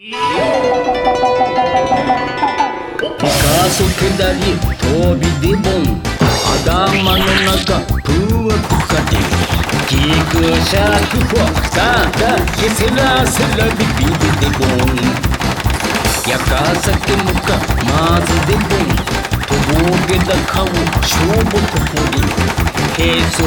ピカソケダリ飛びでボン頭の中プワクカディギクシャクフォタタケセラセラビビデでボン。やかさけむかまずでボンとぼげだ顔うボ負とぽり。へそ